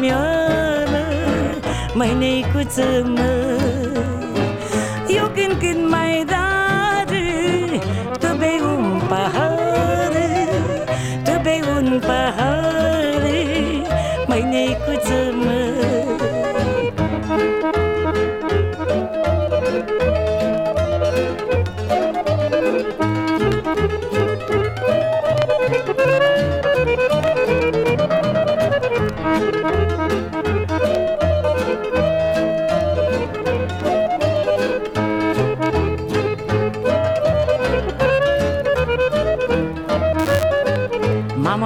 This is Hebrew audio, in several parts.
mea, măi neicuță, mă.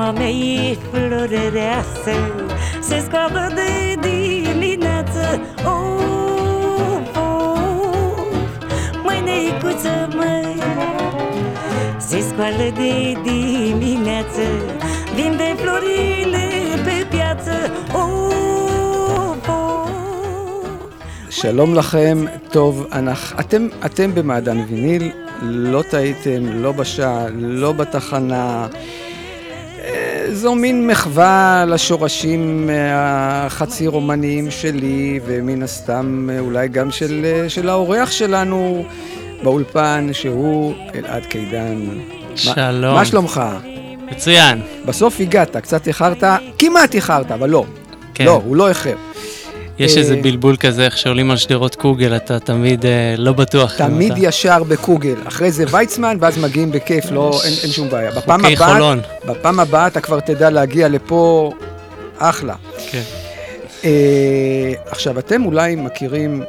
Mama mea e florereasă Se scoală de dimineață Of, of Măi, neicuță, măi Se scoală de dimineață Vinde florile pe piață Of, of שלום לכם, טוב, אנחנו, אתם, אתם במעדן ויניל, לא טעיתם, לא בשעה, לא בתחנה. זו מין מחווה לשורשים החצי רומניים שלי, ומן הסתם אולי גם של, של האורח שלנו באולפן, שהוא אלעד קידן. מה- שלום. מה שלומך? מצוין. בסוף הגעת, קצת איחרת, כמעט איחרת, אבל לא. כן. לא, הוא לא איחר. יש אה, איזה בלבול כזה, איך שעולים על שדרות קוגל, אתה תמיד אה, לא בטוח. תמיד אתה- ישר בקוגל, אחרי זה ויצמן, ואז מגיעים בכיף, לא, אין, אין שום בעיה. בפעם חוקי הבאה, חולון. בפעם הבאה אתה כבר תדע להגיע לפה אחלה. כן. אה, עכשיו, אתם אולי מכירים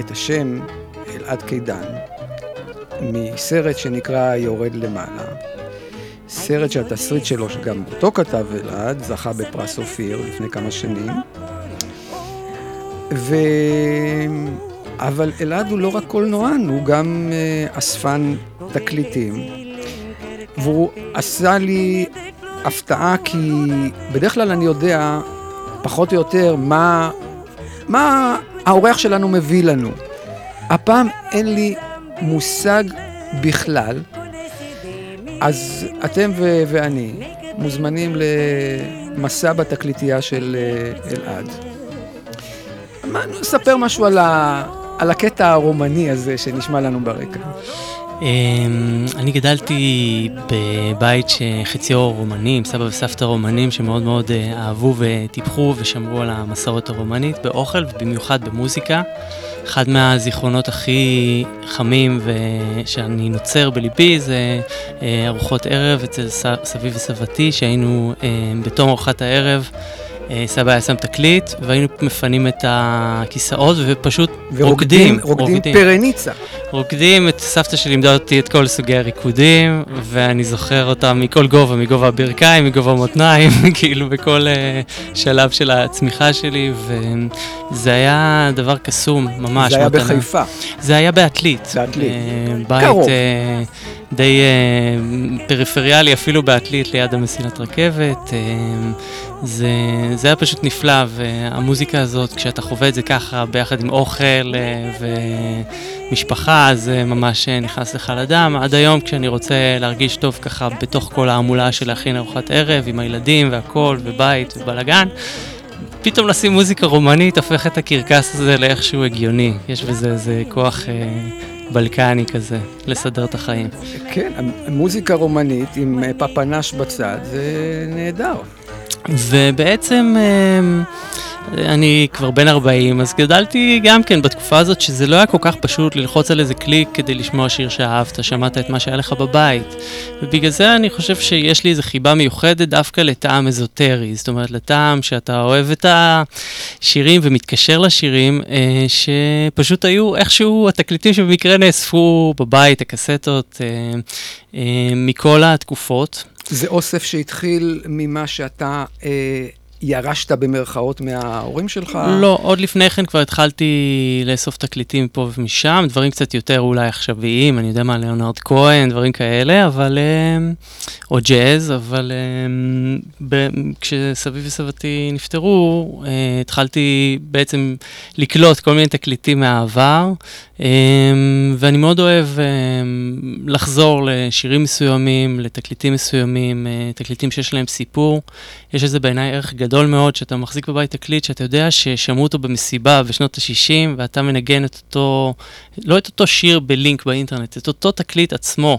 את השם אלעד קידן מסרט שנקרא יורד למעלה. סרט שהתסריט שלו, שגם אותו כתב אלעד, זכה בפרס אופיר לפני כמה שנים. ו... אבל אלעד הוא לא רק קולנוען, הוא גם אה, אספן תקליטים. והוא עשה לי הפתעה כי בדרך כלל אני יודע פחות או יותר מה, מה האורח שלנו מביא לנו. הפעם אין לי מושג בכלל, אז אתם ואני מוזמנים למסע בתקליטייה של אה, אלעד. נספר משהו על, ה, על הקטע הרומני הזה שנשמע לנו ברקע. אמ, אני גדלתי בבית שחציו רומנים, סבא וסבתא רומנים שמאוד מאוד אה, אהבו וטיפחו ושמרו על המסורת הרומנית באוכל ובמיוחד במוזיקה. אחד מהזיכרונות הכי חמים ושאני נוצר בליבי זה אה, ארוחות ערב אצל סבי וסבתי שהיינו אה, בתום ארוחת הערב סבא היה שם תקליט, והיינו מפנים את הכיסאות ופשוט רוקדים. ורוקדים, רוקדים פרניצה. רוקדים, את סבתא שלי לימדה אותי את כל סוגי הריקודים, ואני זוכר אותם מכל גובה, מגובה הברכיים, מגובה המותניים, כאילו בכל uh, שלב של הצמיחה שלי, וזה היה דבר קסום, ממש. זה היה מתנה. בחיפה. זה היה בעתלית. בעתלית. Uh, בית קרוב. Uh, די uh, פריפריאלי, אפילו בעתלית ליד המסילת רכבת. Uh, זה, זה היה פשוט נפלא, והמוזיקה הזאת, כשאתה חווה את זה ככה, ביחד עם אוכל uh, ומשפחה, זה ממש נכנס לך לדם. עד היום, כשאני רוצה להרגיש טוב ככה, בתוך כל ההמולה של להכין ארוחת ערב, עם הילדים והכול, ובית ובלאגן, פתאום לשים מוזיקה רומנית הופך את הקרקס הזה לאיכשהו הגיוני. יש בזה איזה כוח אה, בלקני כזה, לסדר את החיים. כן, מוזיקה רומנית עם אה, פפנש בצד, זה נהדר. ובעצם... אה, אני כבר בן 40, אז גדלתי גם כן בתקופה הזאת שזה לא היה כל כך פשוט ללחוץ על איזה קליק כדי לשמוע שיר שאהבת, שמעת את מה שהיה לך בבית. ובגלל זה אני חושב שיש לי איזו חיבה מיוחדת דווקא לטעם אזוטרי, זאת אומרת לטעם שאתה אוהב את השירים ומתקשר לשירים, אה, שפשוט היו איכשהו התקליטים שבמקרה נאספו בבית, הקסטות, אה, אה, מכל התקופות. זה אוסף שהתחיל ממה שאתה... אה... ירשת במרכאות מההורים שלך? לא, עוד לפני כן כבר התחלתי לאסוף תקליטים פה ומשם, דברים קצת יותר אולי עכשוויים, אני יודע מה, ליאונרד כהן, דברים כאלה, אבל... אה, או ג'אז, אבל ב, כשסבי וסבתי נפטרו, אה, התחלתי בעצם לקלוט כל מיני תקליטים מהעבר, ואני מאוד אוהב לחזור לשירים מסוימים, לתקליטים מסוימים, אה, תקליטים שיש להם סיפור. יש לזה בעיניי ערך גדול מאוד, שאתה מחזיק בבית תקליט, שאתה יודע ששמעו אותו במסיבה בשנות ה-60, ואתה מנגן את אותו, לא את אותו שיר בלינק באינטרנט, את אותו תקליט עצמו,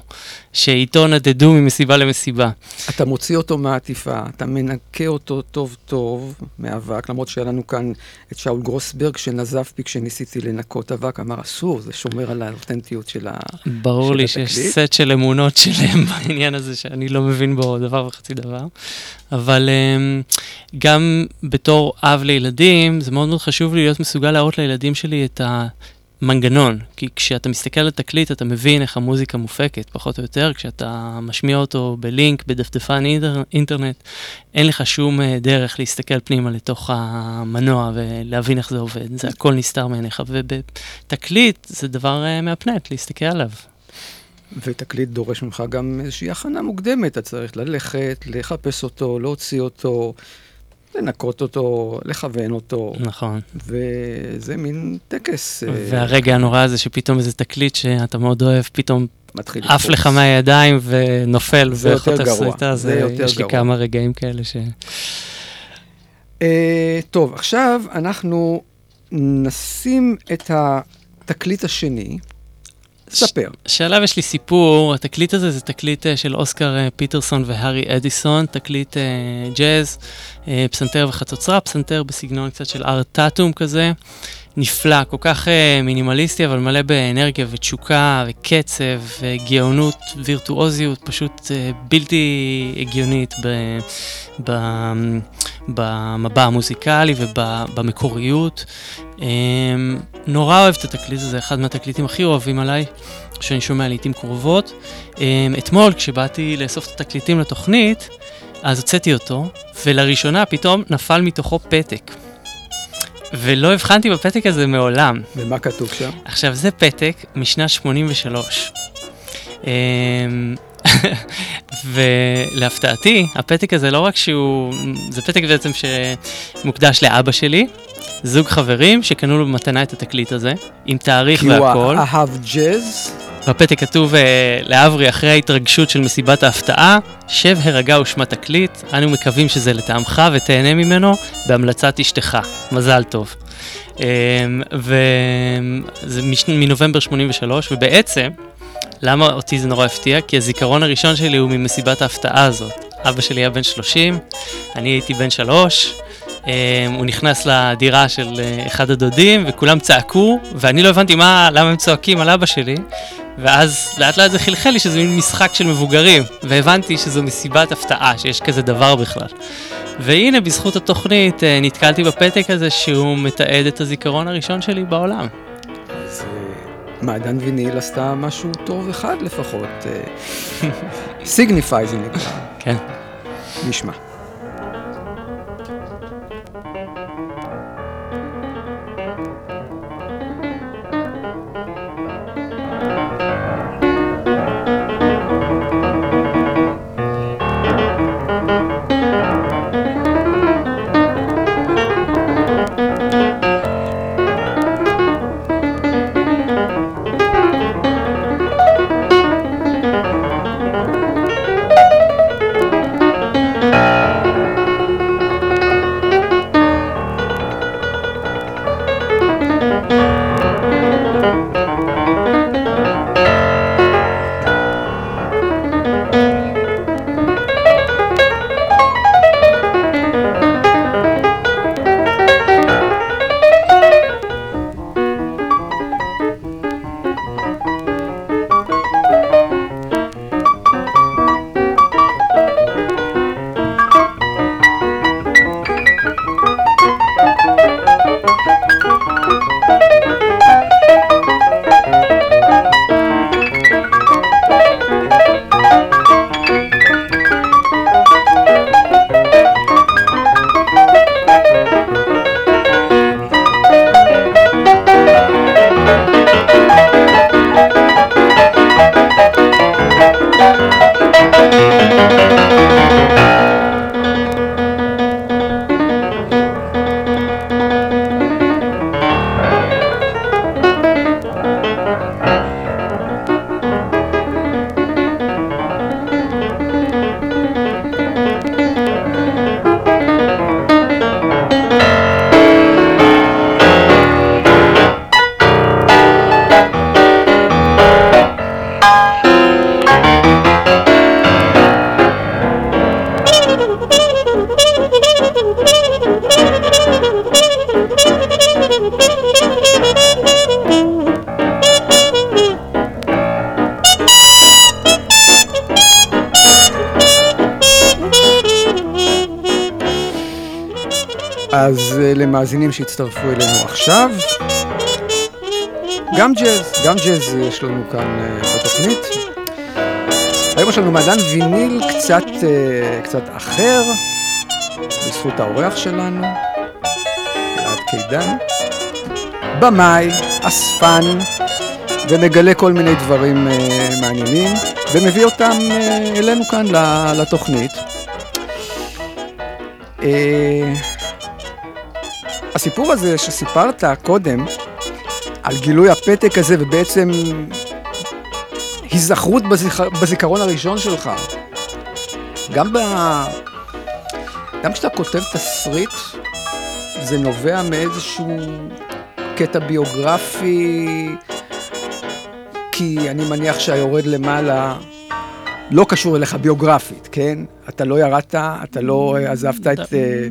שאיתו נדדו ממסיבה למסיבה. אתה מוציא אותו מהעטיפה, אתה מנקה אותו טוב טוב מאבק, למרות שהיה לנו כאן את שאול גרוסברג, שנזף בי כשניסיתי לנקות אבק, אמר, אסור, זה שומר על האותנטיות של התקליט. ברור לי שיש סט של אמונות שלהם בעניין הזה, שאני לא מבין בו דבר וחצי דבר. אבל um, גם בתור אב לילדים, זה מאוד מאוד חשוב לי להיות מסוגל להראות לילדים שלי את המנגנון. כי כשאתה מסתכל על תקליט, אתה מבין איך המוזיקה מופקת, פחות או יותר. כשאתה משמיע אותו בלינק, בדפדפן אינטר, אינטרנט, אין לך שום uh, דרך להסתכל פנימה לתוך המנוע ולהבין איך זה עובד. זה הכל נסתר מעיניך. ובתקליט זה דבר uh, מהפנט, להסתכל עליו. ותקליט דורש ממך גם איזושהי הכנה מוקדמת, אתה צריך ללכת, לחפש אותו, להוציא אותו, לנקות אותו, לכוון אותו. נכון. וזה מין טקס. אה, והרגע הנורא הזה שפתאום איזה תקליט שאתה מאוד אוהב, פתאום מתחיל עף לך מהידיים ונופל ואיך אתה עושה זה יותר גרוע. יש לי כמה רגעים כאלה ש... Uh, טוב, עכשיו אנחנו נשים את התקליט השני. ספר. שעליו יש לי סיפור, התקליט הזה זה תקליט uh, של אוסקר uh, פיטרסון והארי אדיסון, תקליט uh, ג'אז, פסנתר וחצוצרה, פסנתר בסגנון קצת של ארט טאטום כזה. נפלא, כל כך uh, מינימליסטי, אבל מלא באנרגיה ותשוקה וקצב וגאונות, וירטואוזיות, פשוט uh, בלתי הגיונית ב, במבע המוזיקלי ובמקוריות. Um, נורא אוהב את התקליט הזה, אחד מהתקליטים הכי אוהבים עליי, שאני שומע לעיתים קרובות. אתמול, כשבאתי לאסוף את התקליטים לתוכנית, אז הוצאתי אותו, ולראשונה פתאום נפל מתוכו פתק. ולא הבחנתי בפתק הזה מעולם. ומה כתוב שם? עכשיו, זה פתק משנת 83. אמ, ולהפתעתי, הפתק הזה לא רק שהוא, זה פתק בעצם שמוקדש לאבא שלי, זוג חברים שקנו לו במתנה את התקליט הזה, עם תאריך והכל. כי הוא אהב ג'אז? בפתק כתוב אה, לאברי אחרי ההתרגשות של מסיבת ההפתעה, שב הרגע ושמע תקליט, אנו מקווים שזה לטעמך ותהנה ממנו בהמלצת אשתך. מזל טוב. אה, וזה מנובמבר 83, ובעצם, למה אותי זה נורא הפתיע? כי הזיכרון הראשון שלי הוא ממסיבת ההפתעה הזאת. אבא שלי היה בן 30, אני הייתי בן 3, Um, הוא נכנס לדירה של uh, אחד הדודים וכולם צעקו ואני לא הבנתי מה, למה הם צועקים על אבא שלי ואז לאט לאט זה חלחל לי שזה מין משחק של מבוגרים, והבנתי שזו מסיבת הפתעה, שיש כזה דבר בכלל. והנה, בזכות התוכנית, אה, נתקלתי בפתק הזה שהוא מתעד את הזיכרון הראשון שלי בעולם. אז אה, מעדן ויניל עשתה משהו טוב אחד לפחות. סיגניפיי זה נקרא. כן. נשמע. אז למאזינים שהצטרפו אלינו עכשיו, גם ג'אז, גם ג'אז יש לנו כאן אה, בתוכנית. היום יש לנו מעדן ויניל קצת, אה, קצת אחר, בזכות האורח שלנו, אלעד קידן, במאי, אספן, ומגלה כל מיני דברים מעניינים, ומביא אותם אלינו כאן לתוכנית. הסיפור הזה שסיפרת קודם, על גילוי הפתק הזה ובעצם היזכרות בזיכ... בזיכרון הראשון שלך, גם, ב... גם כשאתה כותב תסריט, זה נובע מאיזשהו קטע ביוגרפי, כי אני מניח שהיורד למעלה לא קשור אליך ביוגרפית, כן? אתה לא ירדת, אתה לא עזבת את... אה,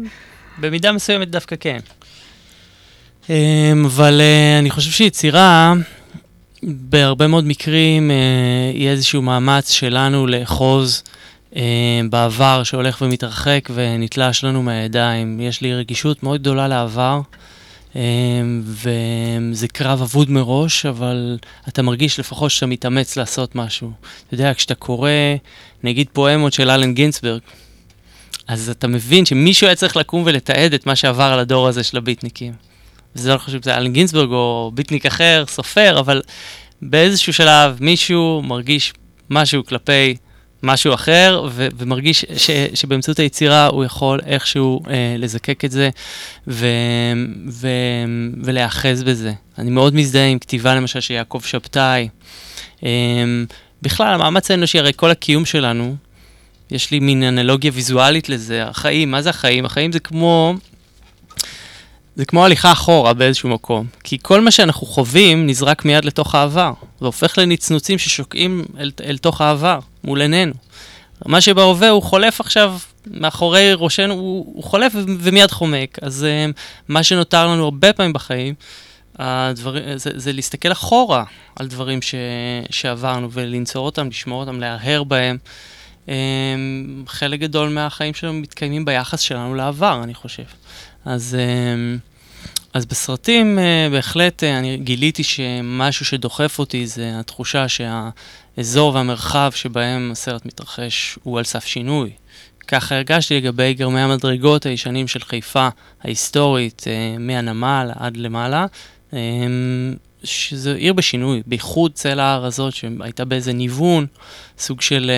במידה מסוימת דווקא כן. אמ, אבל אה, אני חושב שיצירה, בהרבה מאוד מקרים, אה, היא איזשהו מאמץ שלנו לאחוז אה, בעבר שהולך ומתרחק ונתלש לנו מהידיים. יש לי רגישות מאוד גדולה לעבר. וזה קרב אבוד מראש, אבל אתה מרגיש לפחות שאתה מתאמץ לעשות משהו. אתה יודע, כשאתה קורא, נגיד פואמות של אלן גינסברג, אז אתה מבין שמישהו היה צריך לקום ולתעד את מה שעבר על הדור הזה של הביטניקים. וזה לא חשוב אם זה אלן גינזברג או ביטניק אחר, סופר, אבל באיזשהו שלב מישהו מרגיש משהו כלפי משהו אחר, ו- ומרגיש ש- שבאמצעות היצירה הוא יכול איכשהו אה, לזקק את זה ו- ו- ולהיאחז בזה. אני מאוד מזדהה עם כתיבה למשל של יעקב שבתאי. אה, בכלל, המאמץ האנושי, הרי כל הקיום שלנו, יש לי מין אנלוגיה ויזואלית לזה. החיים, מה זה החיים? החיים זה כמו זה כמו הליכה אחורה באיזשהו מקום. כי כל מה שאנחנו חווים נזרק מיד לתוך העבר, והופך לנצנוצים ששוקעים אל, אל תוך העבר, מול עינינו. מה שבהווה הוא חולף עכשיו מאחורי ראשנו, הוא, הוא חולף ומיד חומק. אז uh, מה שנותר לנו הרבה פעמים בחיים, הדבר, זה, זה להסתכל אחורה על דברים ש, שעברנו ולנצור אותם, לשמור אותם, להרהר בהם. אמ, חלק גדול מהחיים שלנו מתקיימים ביחס שלנו לעבר, אני חושב. אז, אמ, אז בסרטים אה, בהחלט אה, אני גיליתי שמשהו שדוחף אותי זה התחושה שהאזור והמרחב שבהם הסרט מתרחש הוא על סף שינוי. ככה הרגשתי לגבי גרמי המדרגות הישנים של חיפה ההיסטורית, אה, מהנמל עד למעלה, שזו עיר בשינוי, בייחוד צל ההר הזאת שהייתה באיזה ניוון, סוג של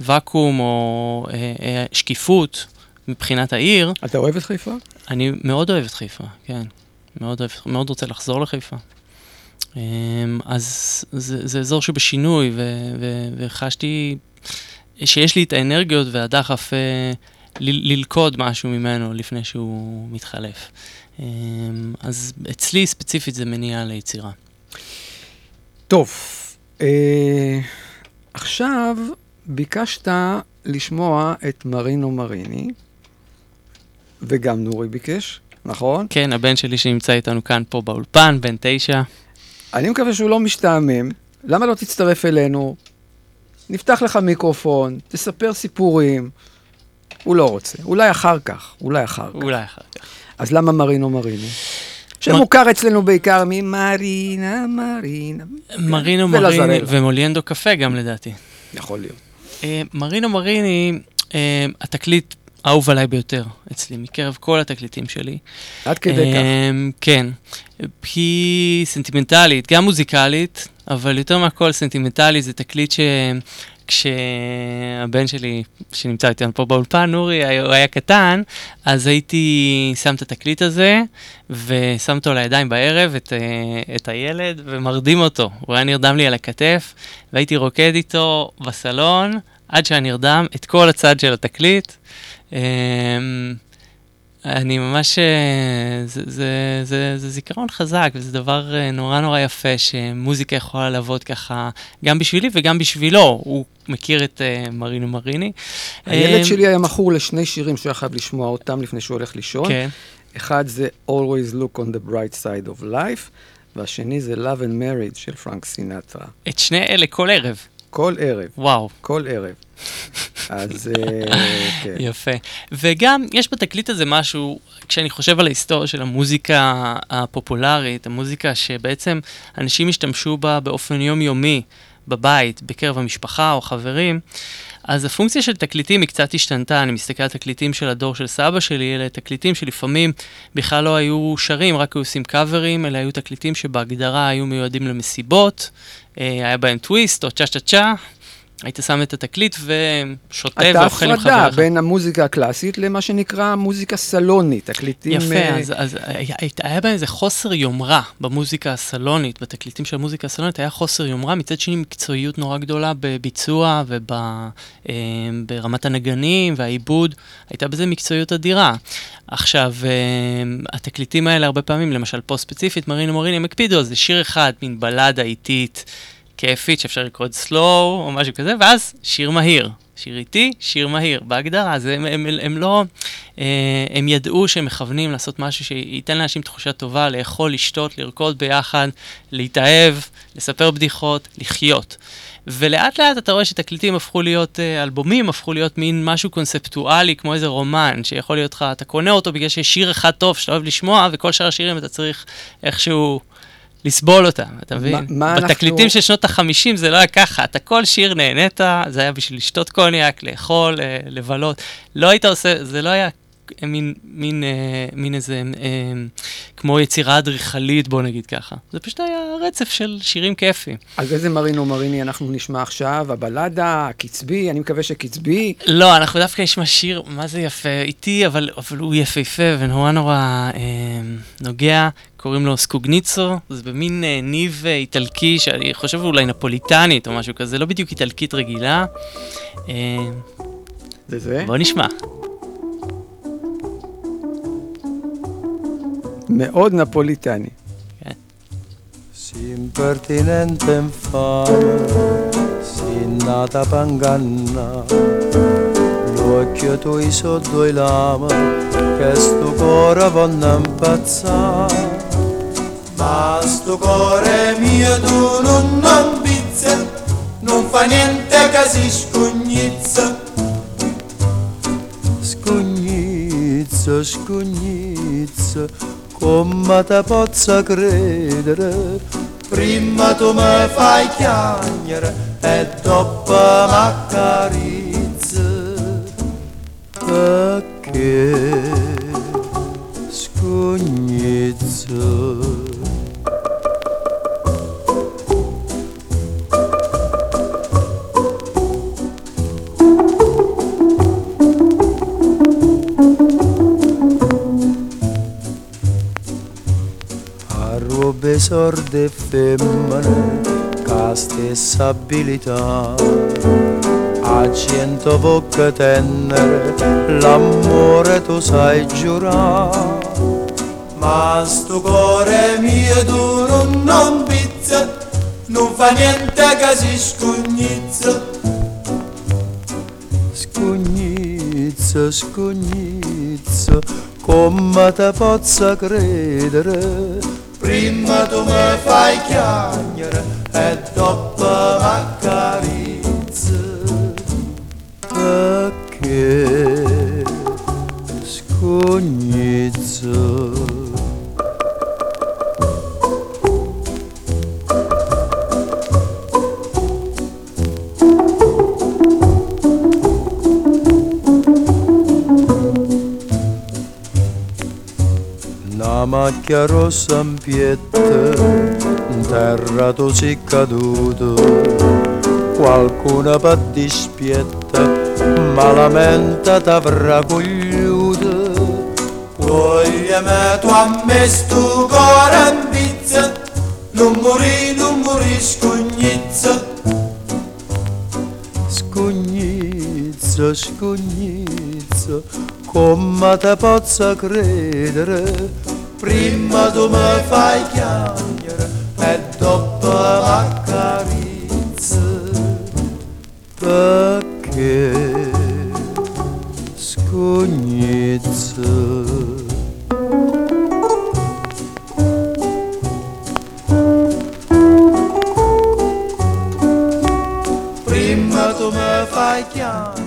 ואקום או שקיפות מבחינת העיר. אתה אוהב את חיפה? אני מאוד אוהב את חיפה, כן. מאוד, אוהב, מאוד רוצה לחזור לחיפה. אמ, אז זה, זה אזור שבשינוי, ו, ו, וחשתי שיש לי את האנרגיות והדחף אה, ל, ללכוד משהו ממנו לפני שהוא מתחלף. אמ, אז אצלי ספציפית זה מניע ליצירה. טוב, אה, עכשיו ביקשת לשמוע את מרינו מריני. וגם נורי ביקש, נכון? כן, הבן שלי שנמצא איתנו כאן פה באולפן, בן תשע. אני מקווה שהוא לא משתעמם. למה לא תצטרף אלינו? נפתח לך מיקרופון, תספר סיפורים. הוא לא רוצה. אולי אחר כך, אולי אחר כך. אולי אחר כך. אז למה מרינו מריני? שמוכר אצלנו בעיקר ממרינה, מרינה. מרינו מריני ומוליאנדו קפה גם לדעתי. יכול להיות. אה, מרינו מריני, אה, התקליט האהוב עליי ביותר אצלי, מקרב כל התקליטים שלי. עד כדי כך. אמ, כן. היא סנטימנטלית, גם מוזיקלית, אבל יותר מהכל סנטימנטלי, זה תקליט ש... כשהבן שלי, שנמצא איתנו פה באולפן, אורי, הוא היה קטן, אז הייתי שם את התקליט הזה, ושם אותו לידיים בערב, את, אה, את הילד, ומרדים אותו. הוא היה נרדם לי על הכתף, והייתי רוקד איתו בסלון, עד שהיה נרדם, את כל הצד של התקליט. אמ, אני ממש, אה, זה, זה, זה, זה זיכרון חזק, וזה דבר אה, נורא נורא יפה, שמוזיקה יכולה לעבוד ככה, גם בשבילי וגם בשבילו. הוא מכיר את uh, מרינו מריני. הילד um, שלי היה מכור לשני שירים שהוא היה חייב לשמוע אותם לפני שהוא הולך לישון. כן. אחד זה Always Look on the Bright Side of Life, והשני זה Love and Marriage של פרנק סינטרה. את שני אלה כל ערב. כל ערב. וואו. כל ערב. אז אה, כן. יפה. וגם, יש בתקליט הזה משהו, כשאני חושב על ההיסטוריה של המוזיקה הפופולרית, המוזיקה שבעצם אנשים השתמשו בה באופן יומיומי, בבית, בקרב המשפחה או חברים, אז הפונקציה של תקליטים היא קצת השתנתה, אני מסתכל על תקליטים של הדור של סבא שלי, אלה תקליטים שלפעמים בכלל לא היו שרים, רק היו עושים קאברים, אלה היו תקליטים שבהגדרה היו מיועדים למסיבות, אה, היה בהם טוויסט או צ'ה צ'ה צ'ה, היית שם את התקליט ושותה ואוכל עם חבריך. הייתה הפרדה בין המוזיקה הקלאסית למה שנקרא מוזיקה סלונית, תקליטים... יפה, uh... אז, אז היה, היה בהם איזה חוסר יומרה במוזיקה הסלונית, בתקליטים של המוזיקה הסלונית, היה חוסר יומרה, מצד שני מקצועיות נורא גדולה בביצוע וברמת אה, הנגנים והעיבוד, הייתה בזה מקצועיות אדירה. עכשיו, אה, התקליטים האלה הרבה פעמים, למשל פה ספציפית, מרינו מוריני, הם הקפידו, זה שיר אחד, מין בלדה איטית. כיפית שאפשר לקרוא את סלואו או משהו כזה, ואז שיר מהיר. שיר איטי, שיר מהיר, בהגדרה. אז הם, הם, הם, הם לא, אה, הם ידעו שהם מכוונים לעשות משהו שייתן לאנשים תחושה טובה, לאכול, לשתות, לרקוד ביחד, להתאהב, לספר בדיחות, לחיות. ולאט לאט אתה רואה שתקליטים הפכו להיות אה, אלבומים, הפכו להיות מין משהו קונספטואלי, כמו איזה רומן, שיכול להיות לך, אתה קונה אותו בגלל שיש שיר אחד טוב שאתה אוהב לשמוע, וכל שאר השירים אתה צריך איכשהו... לסבול אותם, אתה מבין? מה בתקליטים אנחנו... של שנות החמישים זה לא היה ככה, אתה כל שיר נהנית, זה היה בשביל לשתות קוניאק, לאכול, אה, לבלות. לא היית עושה, זה לא היה מין, מין, אה, מין איזה, אה, כמו יצירה אדריכלית, בוא נגיד ככה. זה פשוט היה רצף של שירים כיפיים. אז איזה מרינו מריני אנחנו נשמע עכשיו? הבלדה, הקצבי, אני מקווה שקצבי? לא, אנחנו דווקא נשמע שיר, מה זה יפה, איטי, אבל, אבל הוא יפהפה ונורא נורא אה, נוגע. קוראים לו סקוגניצו, זה במין אה, ניב אה, איטלקי, שאני חושב אולי נפוליטנית או משהו כזה, לא בדיוק איטלקית רגילה. אה, זה זה? בוא נשמע. מאוד נפוליטני. S'impertinente infame, sinnata panganna, l'occhio tuoi sotto i lama, che sto cuore vanno impazzare. sto cuore mio tu non, non pizza, non fa niente che si scognizza. Scognizza, scognizza, come te possa credere, prima tu mi fai chiagnere e dopo mi accarezza. Perché scognizza? Robe sorde femmine ca stessa abilità a cento bocche tenere l'amore tu sai giurare ma sto cuore mio tu non, non pizza non fa niente che si scognizza scognizza scognizza come te possa credere prima tu mi fai chiagnere e dopo m'accarezza perché scognizza macchia rossa in pietta, in terra tu sei caduto, qualcuno per dispietta, malamente t'avrà cogliuto. Vogliami tu a me sto cuore in non morì, non morì scognizza. Scognizza, scognizza, come te possa credere, prima tu mi fai chiagnere e dopo m'accarezza, perché chiagnere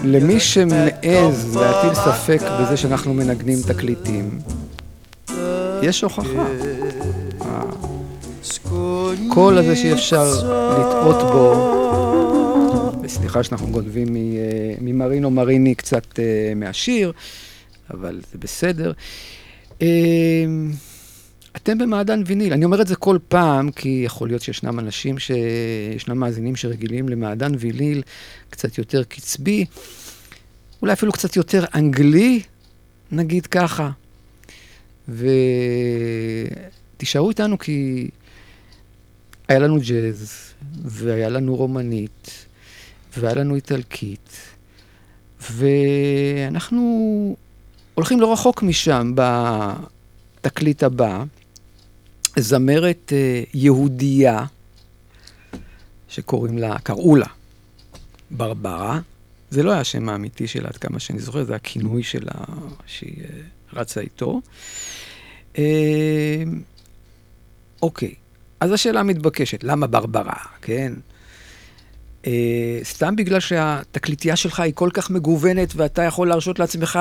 למי שמעז להטיל ספק בזה שאנחנו מנגנים תקליטים, יש הוכחה. הקול הזה שאי אפשר לטעות בו, וסליחה שאנחנו גונבים אה, ממרינו מריני קצת אה, מהשיר, אבל זה בסדר. אה, אתם במעדן ויניל, אני אומר את זה כל פעם, כי יכול להיות שישנם אנשים, ש... ישנם מאזינים שרגילים למעדן ויניל קצת יותר קצבי, אולי אפילו קצת יותר אנגלי, נגיד ככה. ותישארו איתנו כי היה לנו ג'אז, והיה לנו רומנית, והיה לנו איטלקית, ואנחנו הולכים לא רחוק משם בתקליט הבא. זמרת אה, יהודייה, שקוראים לה, קראו לה ברברה. זה לא היה השם האמיתי שלה, עד כמה שאני זוכר, זה הכינוי שלה שהיא אה, רצה איתו. אה, אוקיי, אז השאלה המתבקשת, למה ברברה, כן? אה, סתם בגלל שהתקליטייה שלך היא כל כך מגוונת ואתה יכול להרשות לעצמך,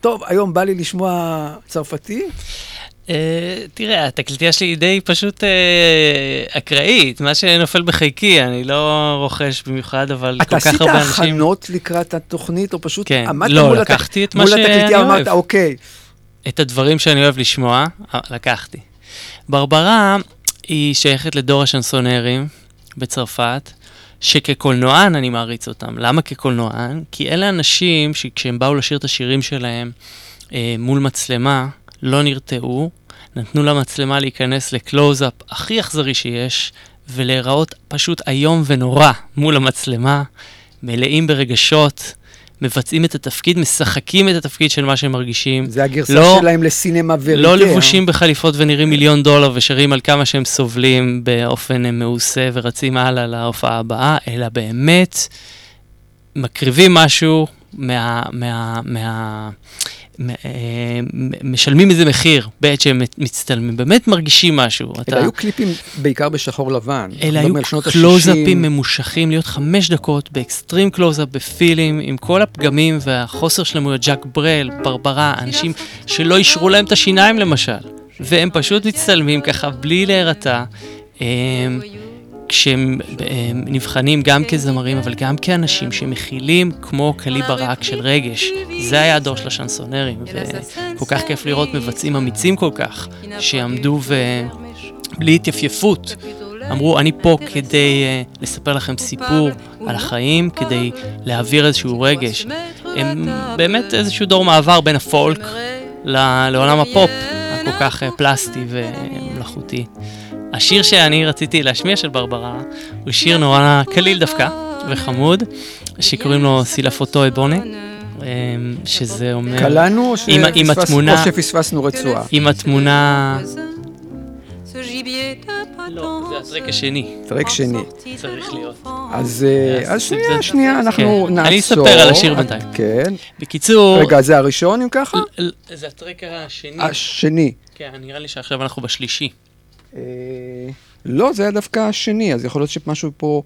טוב, היום בא לי לשמוע צרפתי? אה, תראה, התקליטייה שלי היא די פשוט אה, אקראית, מה שנופל בחיקי, אני לא רוכש במיוחד, אבל אתה כל כך עשית הרבה אנשים... הכנות לקראת התוכנית, או פשוט כן, עמדת לא, מול, את מה מול התקליטייה. אמרת, אוקיי. את הדברים שאני אוהב לשמוע, אה, לקחתי. ברברה היא שייכת לדור השנסונרים בצרפת, שכקולנוען אני מעריץ אותם. למה כקולנוען? כי אלה אנשים שכשהם באו לשיר את השירים שלהם אה, מול מצלמה, לא נרתעו, נתנו למצלמה להיכנס לקלוז-אפ הכי אכזרי שיש, ולהיראות פשוט איום ונורא מול המצלמה, מלאים ברגשות, מבצעים את התפקיד, משחקים את התפקיד של מה שהם מרגישים. זה הגרסה לא- שלהם לסינמה וריטה. לא לבושים בחליפות ונראים מיליון דולר ושרים על כמה שהם סובלים באופן אה, מעושה ורצים הלאה להופעה הבאה, אלא באמת מקריבים משהו מה... מה, מה אה, משלמים איזה מחיר בעת שהם מצטלמים, באמת מרגישים משהו. אתה- אלה היו קליפים בעיקר בשחור לבן. אלה היו קלוזאפים ה-60. ממושכים, להיות חמש דקות באקסטרים קלוזאפ, בפילים, עם כל הפגמים והחוסר של דמויות, ג'אק ברל, ברברה, אנשים שלא אישרו להם את השיניים למשל, והם פשוט מצטלמים ככה בלי להירתע. כשהם הם נבחנים גם כזמרים, אבל גם כאנשים שמכילים כמו כלי ברק של רגש. זה היה הדור של השנסונרים, וכל כך כיף לראות מבצעים אמיצים כל כך, שעמדו ובלי התייפייפות. אמרו, אני פה כדי uh, לספר לכם סיפור על החיים, כדי להעביר איזשהו רגש. הם באמת איזשהו דור מעבר בין הפולק לעולם הפופ, הכל כך uh, פלסטי ומלאכותי. השיר שאני רציתי להשמיע של ברברה הוא שיר נורא קליל דווקא וחמוד, שקוראים לו סילפוטו אבונה, אמ, שזה אומר... קלענו או עם- עם שפספס- התמונה- או שפספסנו רצועה? עם התמונה... לא, זה הטרק השני, טרק שני. צריך להיות. אז אה, אז שנייה, שנייה, אנחנו כן. נעצור. אני אספר על השיר בינתיים. כן. בקיצור... רגע, זה הראשון אם ככה? זה הטרק השני. השני. כן, נראה לי שעכשיו אנחנו בשלישי. אה, לא, זה היה דווקא השני, אז יכול להיות שמשהו פה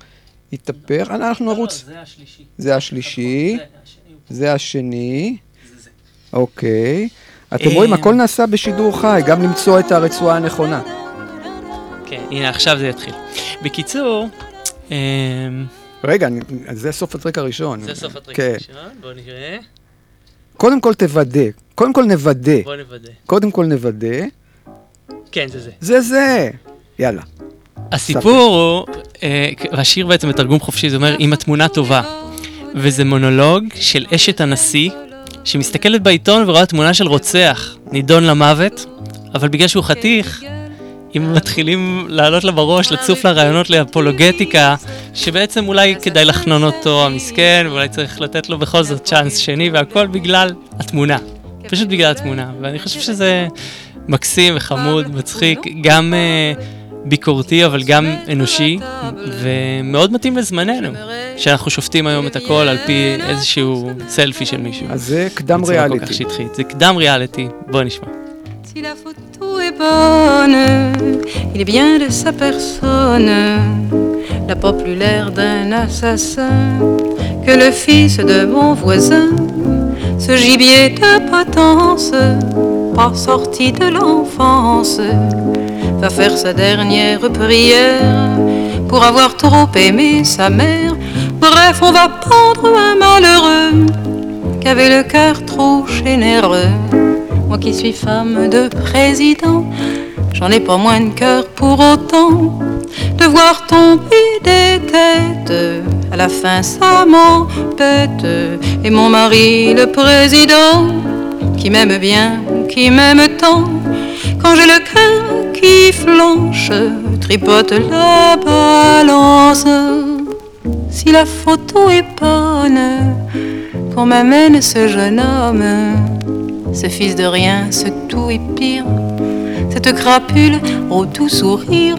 התהפך. אה, אנחנו נרוץ. זה השלישי. זה השלישי, זה השני. אוקיי. אתם אה, רואים, הכל נעשה בשידור חי, גם למצוא את הרצועה הנכונה. כן, הנה עכשיו זה יתחיל. בקיצור, אמ, רגע, זה סוף הטרק הראשון. זה סוף הטרק כן. הראשון, בואו נראה, קודם כל תוודא. קודם כל נוודא. בואו נוודא. קודם כל נוודא. כן, זה זה. זה זה. יאללה. הסיפור הוא, אה, והשיר בעצם בתרגום חופשי, זה אומר, אם התמונה טובה. וזה מונולוג של אשת הנשיא, שמסתכלת בעיתון ורואה תמונה של רוצח, נידון למוות, אבל בגלל שהוא חתיך, אם מתחילים לעלות לה בראש, לצוף לה רעיונות לאפולוגטיקה, שבעצם אולי כדאי לחנון אותו המסכן, ואולי צריך לתת לו בכל זאת צ'אנס שני, והכל בגלל התמונה. פשוט בגלל התמונה. ואני חושב שזה מקסים וחמוד, מצחיק, גם uh, ביקורתי, אבל גם אנושי, ומאוד מתאים לזמננו, שאנחנו שופטים היום את הכל על פי איזשהו סלפי של מישהו. אז זה קדם כל ריאליטי. כך שטחית. זה קדם ריאליטי, בוא נשמע. Si la photo est bonne, il est bien de sa personne, la populaire d'un assassin, que le fils de mon voisin, ce gibier de potence, pas sorti de l'enfance, va faire sa dernière prière pour avoir trop aimé sa mère. Bref, on va pendre un malheureux qui avait le cœur trop généreux. Moi qui suis femme de président, j'en ai pas moins de cœur pour autant de voir tomber des têtes. À la fin, ça m'embête. Et mon mari, le président, qui m'aime bien, qui m'aime tant, quand j'ai le cœur qui flanche, tripote la balance. Si la photo est bonne, qu'on m'amène ce jeune homme, ce fils de rien, ce tout est pire. Cette crapule au tout sourire,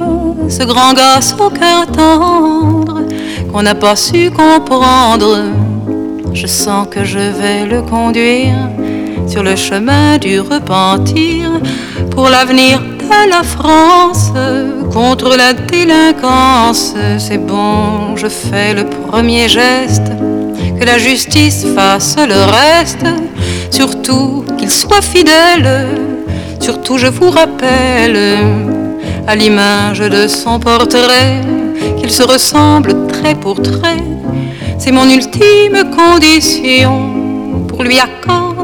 ce grand gosse au cœur tendre, qu'on n'a pas su comprendre. Je sens que je vais le conduire sur le chemin du repentir pour l'avenir de la France, contre la délinquance. C'est bon, je fais le premier geste, que la justice fasse le reste, surtout qu'il soit fidèle, surtout je vous rappelle, à l'image de son portrait, qu'il se ressemble trait pour trait. C'est mon ultime condition pour lui accorder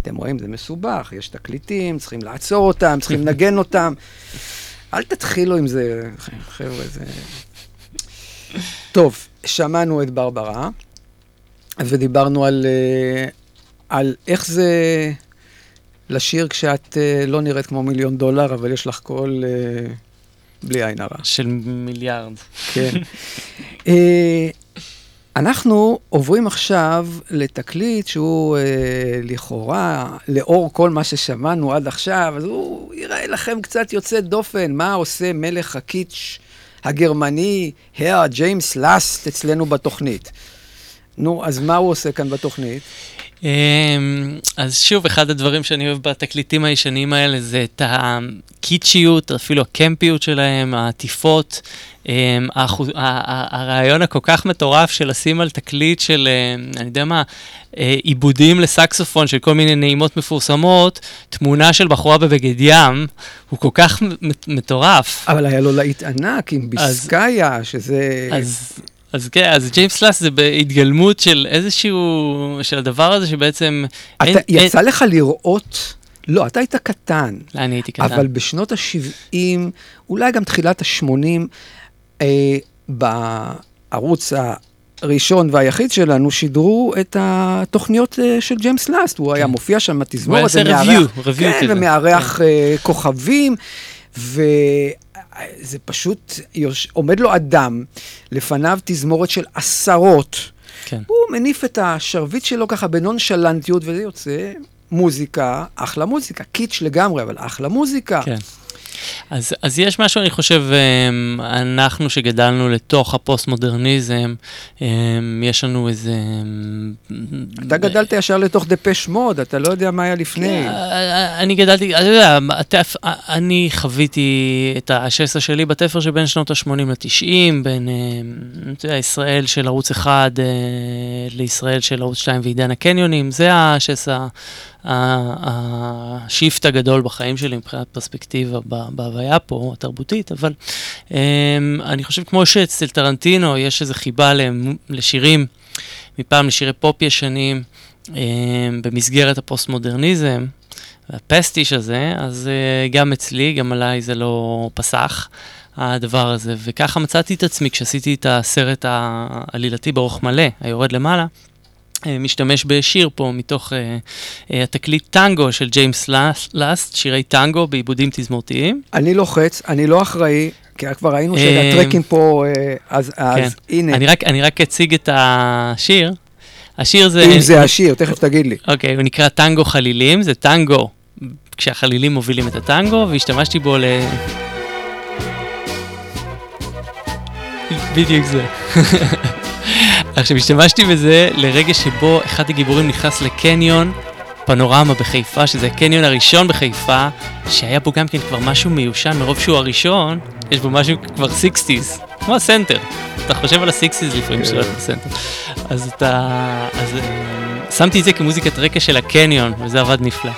אתם רואים, זה מסובך, יש תקליטים, צריכים לעצור אותם, צריכים לנגן אותם. אל תתחילו עם זה, חבר'ה, זה... טוב, שמענו את ברברה, ודיברנו על, אה, על איך זה... לשיר כשאת אה, לא נראית כמו מיליון דולר, אבל יש לך קול אה, בלי עין הרע. של מיליארד. כן. אנחנו עוברים עכשיו לתקליט שהוא אה, לכאורה, לאור כל מה ששמענו עד עכשיו, אז הוא יראה לכם קצת יוצא דופן. מה עושה מלך הקיץ' הגרמני, הר ג'יימס לאסט, אצלנו בתוכנית? נו, אז מה הוא עושה כאן בתוכנית? אמ, אז שוב, אחד הדברים שאני אוהב בתקליטים הישנים האלה זה את הקיצ'יות, אפילו הקמפיות שלהם, העטיפות. אמ, הרעיון הכל כך מטורף של לשים על תקליט של, אמ, אני יודע מה, אה, עיבודים לסקסופון של כל מיני נעימות מפורסמות, תמונה של בחורה בבגד ים, הוא כל כך מטורף. אבל היה לו להיט ענק עם ביסקאיה, שזה... אז, אז כן, אז ג'יימס לאס זה בהתגלמות של איזשהו, של הדבר הזה שבעצם... אין- אתה, אין- יצא לך לראות... לא, אתה היית קטן. לא, אני הייתי קטן. אבל בשנות ה-70, אולי גם תחילת ה-80, אה, בערוץ הראשון והיחיד שלנו, שידרו את התוכניות אה, של ג'יימס לאסט. הוא היה מופיע שם עושה ומארח- כן. ומארח אה, כוכבים, וזה פשוט, יוש... עומד לו אדם, לפניו תזמורת של עשרות. כן. הוא מניף את השרביט שלו ככה בנונשלנטיות, וזה יוצא מוזיקה, אחלה מוזיקה, קיץ' לגמרי, אבל אחלה מוזיקה. כן. אז, אז יש משהו, אני חושב, אמ, אנחנו שגדלנו לתוך הפוסט-מודרניזם, אמ, יש לנו איזה... אמ, אתה גדלת ישר לתוך דפש מוד, אתה לא יודע מה היה לפני. אה, אני גדלתי, אתה יודע, הטף, אני חוויתי את ה-16 שלי בתפר שבין שנות ה-80 ל-90, בין, אה, אתה יודע, ישראל של ערוץ אחד אה, לישראל של ערוץ 2 ועידן הקניונים, זה ה-16, ה shift הגדול בחיים שלי מבחינת פרספקטיבה בהוויה פה, התרבותית, אבל אה, אני חושב כמו שאצל טרנטינו יש איזו חיבה לשירים, מפעם לשירי פופ ישנים. אה, במסגרת הפוסט-מודרניזם, הפסטיש הזה, אז אה, גם אצלי, גם עליי זה לא פסח, הדבר הזה. וככה מצאתי את עצמי כשעשיתי את הסרט העלילתי באורך מלא, היורד למעלה. אה, משתמש בשיר פה מתוך אה, אה, התקליט טנגו של ג'יימס לאס- לאסט, שירי טנגו בעיבודים תזמורתיים. אני לוחץ, אני לא אחראי, כי כבר ראינו שהטרקים פה, אז אז כן. הנה, אני רק, אני רק אציג את השיר. השיר זה... אם זה השיר, תכף תגיד לי. אוקיי, הוא נקרא טנגו חלילים, זה טנגו כשהחלילים מובילים את הטנגו, והשתמשתי בו ל... בדיוק זה. עכשיו, השתמשתי בזה לרגע שבו אחד הגיבורים נכנס לקניון פנורמה בחיפה, שזה הקניון הראשון בחיפה, שהיה בו גם כן כבר משהו מיושן, מרוב שהוא הראשון, יש בו משהו כבר 60's, כמו הסנטר. אתה חושב על ה-60's לפעמים שאתה הולך בסנטר. אז אתה... אז אה, שמתי את זה כמוזיקת רקע של הקניון, וזה עבד נפלא.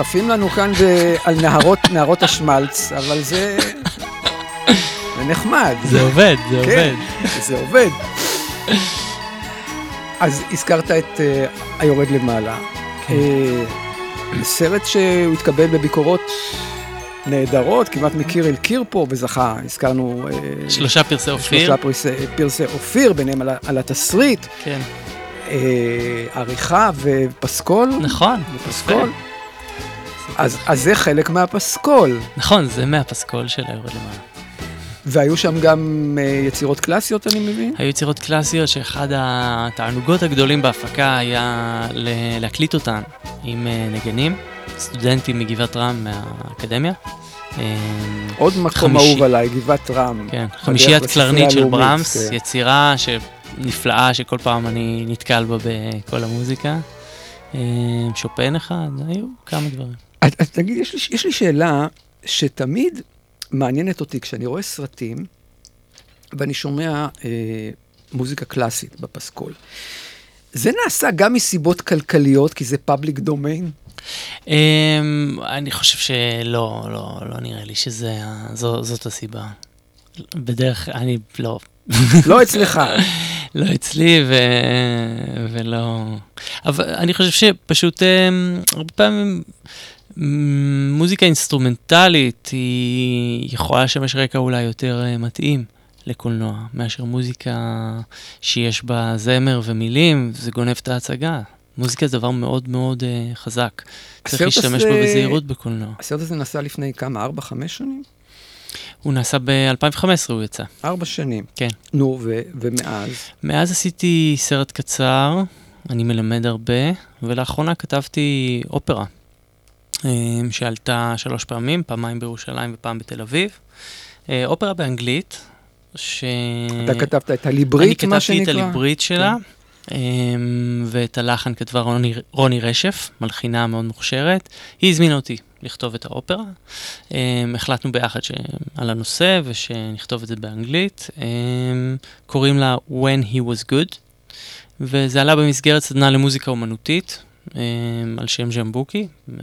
נסחפים לנו כאן ב- על נהרות, נהרות השמלץ, אבל זה... זה נחמד. זה עובד, זה כן, עובד. זה עובד. אז הזכרת את אה, היורד למעלה. כן. אה, סרט שהוא התקבל בביקורות נהדרות, כמעט מקיר אל קיר פה, וזכה, הזכרנו... אה, שלושה פרסי אופיר. שלושה פרסי, פרסי אופיר, ביניהם על, על התסריט, כן. אה, עריכה ופסקול. נכון. ופסקול. אז, אז זה חלק מהפסקול. נכון, זה מהפסקול של היורד למעלה. והיו שם גם אה, יצירות קלאסיות, אני מבין? היו יצירות קלאסיות שאחד התענוגות הגדולים בהפקה היה להקליט אותן עם אה, נגנים, סטודנטים מגבעת רם מהאקדמיה. אה, עוד מקום. אהוב עליי, גבעת רם. כן, חמישיית קלרנית של ברמס, כן. יצירה נפלאה שכל פעם אני נתקל בה בכל המוזיקה. שופן אחד, היו כמה דברים. אז, אז תגיד, יש לי, יש לי שאלה שתמיד מעניינת אותי כשאני רואה סרטים ואני שומע אה, מוזיקה קלאסית בפסקול. זה נעשה גם מסיבות כלכליות, כי זה פאבליק דומיין? Um, אני חושב שלא, לא, לא נראה לי שזה, ה- זו, זאת הסיבה. בדרך, אני לא, לא אצלך. לא אצלי ו, ולא... אבל אני חושב שפשוט um, הרבה פעמים מוזיקה אינסטרומנטלית היא יכולה לשמש רקע אולי יותר uh, מתאים לקולנוע, מאשר מוזיקה שיש בה זמר ומילים, זה גונב את ההצגה. מוזיקה זה דבר מאוד מאוד uh, חזק. צריך להשתמש הזה- בו בזהירות בקולנוע. הסרט הזה נסע לפני כמה? ארבע, חמש שנים? הוא נעשה ב-2015, הוא יצא. ארבע שנים. כן. נו, ו- ומאז? מאז עשיתי סרט קצר, אני מלמד הרבה, ולאחרונה כתבתי אופרה, אה, שעלתה שלוש פעמים, פעמיים בירושלים ופעם בתל אביב. אה, אופרה באנגלית, ש... אתה כתבת את הליברית, מה אני שנקרא? כתבתי את הליברית שלה, אמ, ואת הלחן כתבה רוני, רוני רשף, מלחינה מאוד מוכשרת. היא הזמינה אותי לכתוב את האופרה. אמ, החלטנו ביחד ש... על הנושא ושנכתוב את זה באנגלית. אמ, קוראים לה When He Was Good, וזה עלה במסגרת סדנה למוזיקה אומנותית, אמ, על שם ז'מבוקי, אמ,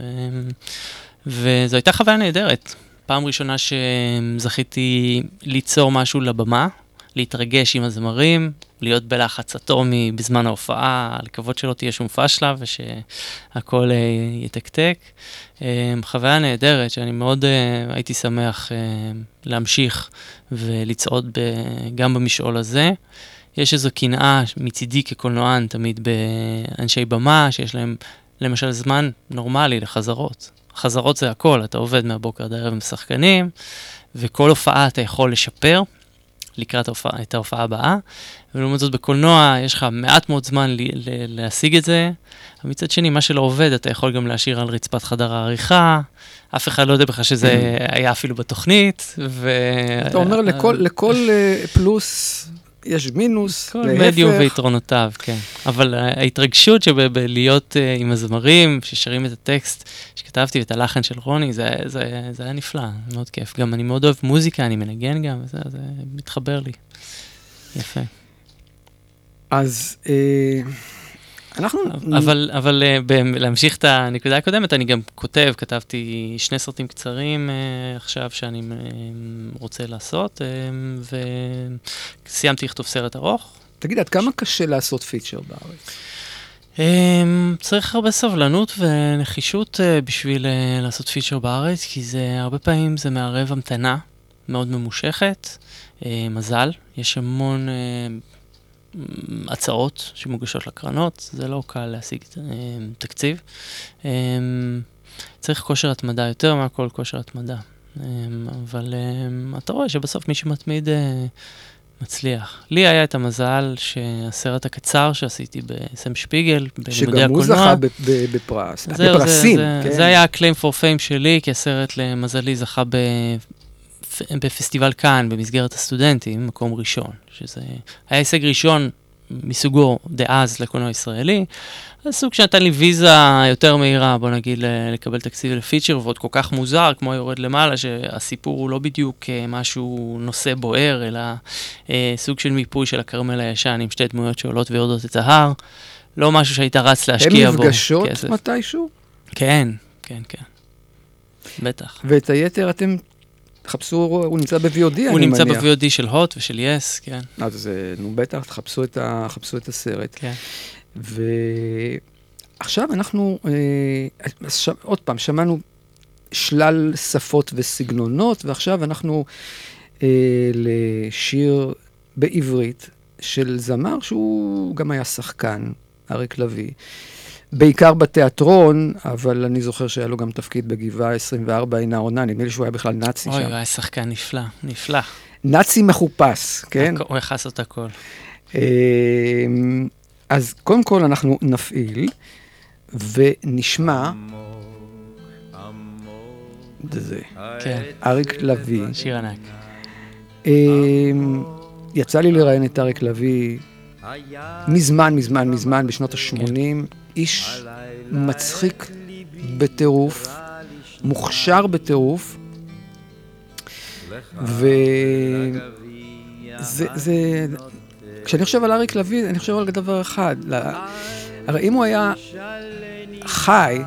וזו הייתה חוויה נהדרת. פעם ראשונה שזכיתי ליצור משהו לבמה, להתרגש עם הזמרים, להיות בלחץ אטומי בזמן ההופעה, לקוות שלא תהיה שום פשלה ושהכול אה, יתקתק. אה, חוויה נהדרת שאני מאוד אה, הייתי שמח אה, להמשיך ולצעוד גם במשעול הזה. יש איזו קנאה מצידי כקולנוען תמיד באנשי במה, שיש להם למשל זמן נורמלי לחזרות. חזרות זה הכל, אתה עובד מהבוקר עד הערב עם שחקנים, וכל הופעה אתה יכול לשפר לקראת ההופעה, את ההופעה הבאה, ולעומת זאת בקולנוע יש לך מעט מאוד זמן ל- ל- להשיג את זה, ומצד שני, מה שלא עובד, אתה יכול גם להשאיר על רצפת חדר העריכה, אף אחד לא יודע בכלל שזה היה אפילו בתוכנית, ו... אתה אומר, לכל, לכל אה, פלוס יש מינוס, כל מדיום ויתרונותיו, כן. אבל ה- ההתרגשות שבלהיות uh, עם הזמרים, ששרים את הטקסט שכתבתי ואת הלחן של רוני, זה, זה, זה היה נפלא, מאוד כיף. גם אני מאוד אוהב מוזיקה, אני מנגן גם, וזה זה מתחבר לי. יפה. אז אה, אנחנו... אבל, אבל ב- להמשיך את הנקודה הקודמת, אני גם כותב, כתבתי שני סרטים קצרים uh, עכשיו שאני uh, רוצה לעשות, וסיימתי לכתוב סרט ארוך. תגיד, עד כמה קשה לעשות פיצ'ר בארץ? צריך הרבה סבלנות ונחישות בשביל לעשות פיצ'ר בארץ, כי זה הרבה פעמים זה מערב המתנה מאוד ממושכת, מזל, יש המון הצעות שמוגשות לקרנות, זה לא קל להשיג uh, תקציב. Um, צריך כושר התמדה יותר מהכל כושר התמדה, um, אבל אתה רואה שבסוף מי שמתמיד... מצליח. לי היה את המזל שהסרט הקצר שעשיתי בסם שפיגל, בלימודי שגם הוא הקולנוע, זכה בפרס, זהו, זה, בפרסים, זה, כן? זה היה ה-claim for fame שלי, כי הסרט למזלי זכה. בפסטיבל כאן, במסגרת הסטודנטים, מקום ראשון, שזה היה הישג ראשון מסוגו דאז לקולנוע ישראלי, זה סוג שנתן לי ויזה יותר מהירה, בוא נגיד, לקבל תקציב לפיצ'ר, ועוד כל כך מוזר, כמו יורד למעלה, שהסיפור הוא לא בדיוק אה, משהו נושא בוער, אלא אה, סוג של מיפוי של הכרמל הישן עם שתי דמויות שעולות ויורדות את ההר. לא משהו שהיית רץ להשקיע הן בו. נפגשות כסף. מתישהו? כן, כן, כן. בטח. ואת היתר אתם תחפשו, הוא נמצא ב-VOD, אני מניח. הוא נמצא ב-VOD של הוט ושל יס, כן, אז נו בטח, תחפשו את, ה, תחפשו את הסרט. כן. עכשיו אנחנו, אה, ש... עוד פעם, שמענו שלל שפות וסגנונות, ועכשיו אנחנו אה, לשיר בעברית של זמר שהוא גם היה שחקן, אריק לביא. בעיקר בתיאטרון, אבל אני זוכר שהיה לו גם תפקיד בגבעה 24 עינה עונה, נדמה לי שהוא היה בכלל נאצי אוי, שם. הוא היה שחקן נפלא, נפלא. נאצי מחופש, כן? הוא יכל לעשות הכל. אה, אז קודם כל אנחנו נפעיל ונשמע, זה, כן, אריק לביא. שיר ענק. אה, יצא לי לראיין את אריק לביא מזמן, מזמן, מזמן, בשנות ה-80. איש מצחיק בטירוף, מוכשר בטירוף, וזה, זה, כשאני חושב על אריק לביא, אני חושב על דבר אחד. הרי אם הוא היה חי,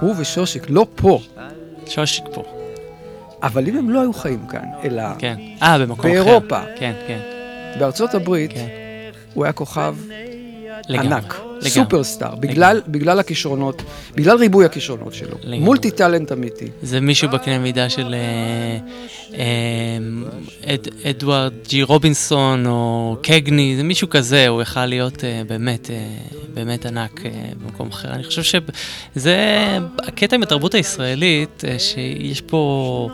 הוא ושושיק, לא פה, שושיק פה, אבל אם הם לא היו חיים כאן, אלא כן. אה, במקום אחר. באירופה. כן, כן, בארצות הברית, כן. הוא היה כוכב לגמרי. ענק, לגמרי. סופרסטאר, בגלל, בגלל הכישרונות, בגלל ריבוי הכישרונות שלו. לגמרי. מולטי טאלנט אמיתי. זה מישהו בקנה מידה של אה, אה, אד, אדוארד ג'י רובינסון או קגני, זה מישהו כזה, הוא יכל להיות אה, באמת, אה, באמת ענק אה, במקום אחר. אני חושב שזה הקטע עם התרבות הישראלית, אה, שיש פה...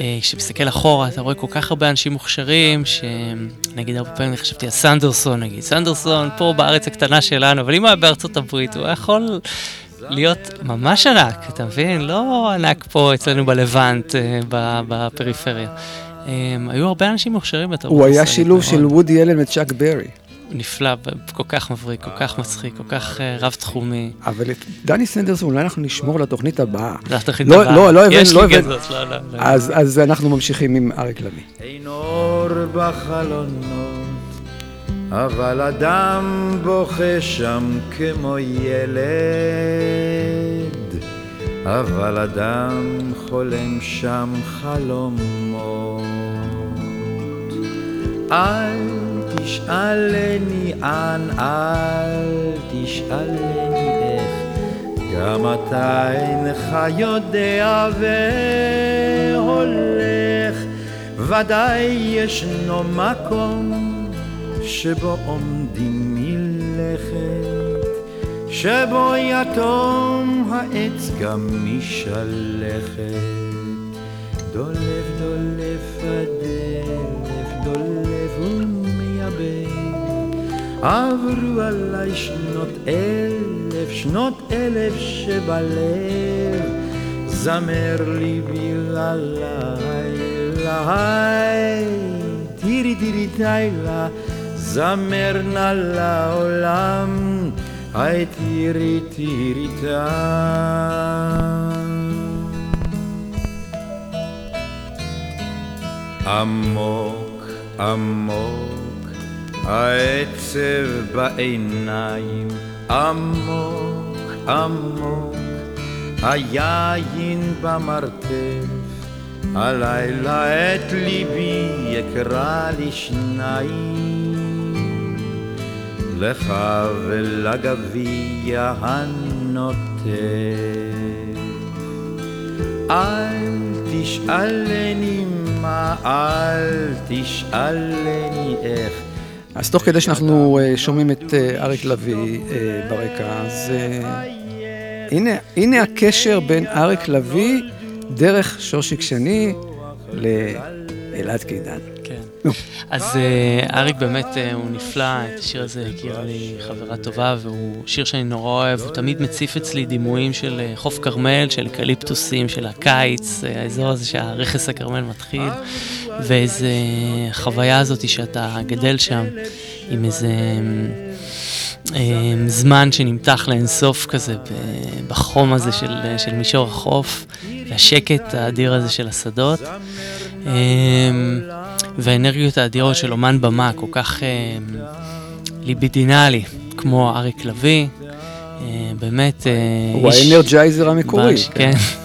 אה, כשמסתכל אחורה, אתה רואה כל כך הרבה אנשים מוכשרים, שנגיד הרבה פעמים חשבתי על סנדרסון, נגיד, סנדרסון פה בארץ הקטנה שלנו, אבל אם הוא היה בארצות הברית, הוא היה יכול להיות ממש ענק, אתה מבין? לא ענק פה אצלנו בלבנט, אה, בפריפריה. אה, היו הרבה אנשים מוכשרים בתרבות הוא היה שילוב. של וודי אלן וצ'אק ברי. נפלא, כל כך מבריק, כל כך מצחיק, כל כך אה, רב-תחומי. אבל את דני סנדרסון אולי אנחנו נשמור לתוכנית הבאה. זה התוכנית לא- הבאה. לא- לא הבאנו- יש לא לי הבאנו. כזאת, לא, לא, לא. אז אז אנחנו ממשיכים עם אריק לביא. אין אור בחלונות, אבל אדם בוכה שם כמו ילד, אבל אדם חולם שם חלומות. אל תשאלני אן, אל תשאלני איך, גם אתה אינך יודע והולך, ודאי ישנו מקום שבו עומדים מלכת, שבו יתום העץ גם משלכת. דולף דולף הדלף, עברו עליי שנות אלף, שנות אלף שבלב. זמר ליבי ללילה, תירי תירי תילה, זמר נא לעולם, היי תירי תירי תילה. עמוק עמוק העצב בעיניים עמוק עמוק היין במרתף הלילה את ליבי יקרא לשניים לך ולגביע הנוטף אל תשאלני מה, אל תשאלני איך. אז תוך כדי שאנחנו אה, שומעים את אה, אריק לביא אה, ברקע, אז הנה, הנה הקשר בין אריק לביא דרך שושיק שני לאלעד קידן. כן. אז אריק באמת, הוא נפלא, את השיר הזה הכירה לי חברה טובה, והוא שיר שאני נורא אוהב, הוא תמיד מציף אצלי דימויים של חוף כרמל, של אקליפטוסים, של הקיץ, האזור הזה שהרכס הכרמל מתחיל, ואיזה חוויה הזאת שאתה גדל שם, עם איזה... אה, זמן שנמתח לאינסוף כזה בחום הזה של, של מישור החוף, והשקט האדיר הזה של השדות. אה, והאנרגיות האדירות של אומן במה כל כך אה, ליבידינלי, כמו אריק לביא, אה, באמת... אה, הוא האנרג'ייזר המקורי. ממש, כן.